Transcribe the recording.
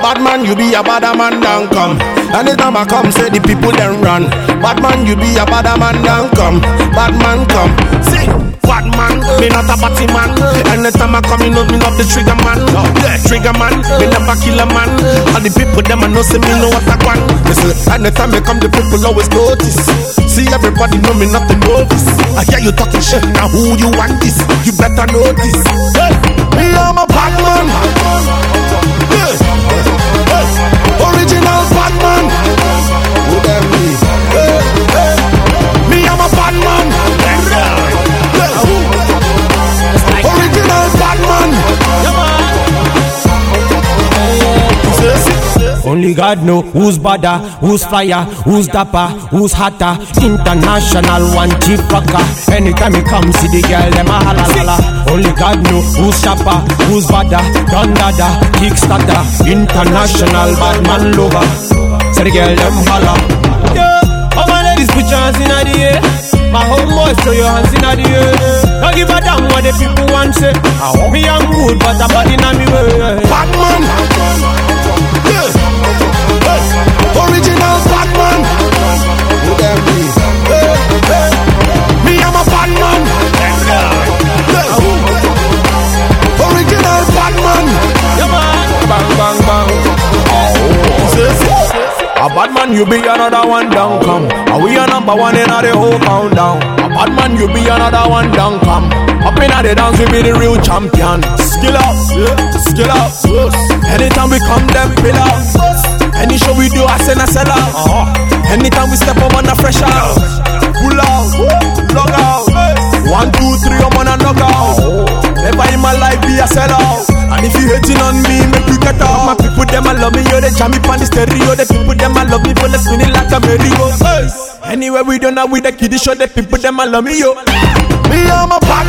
you be a bad man, don't come. Anytime I come, say the people then run. Bad man, you be a bad man, don't come. Bad man come. See, bad man, me not a batty man. Anytime I come, you know me not the trigger man. Trigger man, me never kill a man. All the people them I know say me know what I want. Listen, anytime I come, the people always notice. See everybody know me not the novice. I hear you talking shit, now who you want this? You better know this. Hey, Only God know who's badder, who's flyer, who's dapper, who's hotter. International one cheap fucker. Anytime he come, see the girl, them a holla lala. Only God know who's sharper, who's badder, done dada, kickstarter. International bad man lover. So the girl, them holla. Yeah, all my ladies put your hands in the air. My homeboys throw your hands in the air. Don't give a damn what the people want say. Me I'm good, but I'm bad in me way. Bad man. Bad man, you be another one down come. Are we a number one in the whole countdown? A bad man, you be another one down come. Up in the dance, we be the real champion. Skill up, skill up. Anytime we come, them fill up. Any show we do, I send a sell out. Uh-huh. Anytime we step up on a fresh out. Pull out, log out. One, two, three, I'm on a knock out. Never in my life be a sellout. If you hating on me, make you get out. My people, them I love me, yo, they jam me on the stereo. The people, them I love me, but they spin it like a merry-go. Hey. Anywhere we done now with the kiddie show, the people, them I love me, yo. Me I'm a bad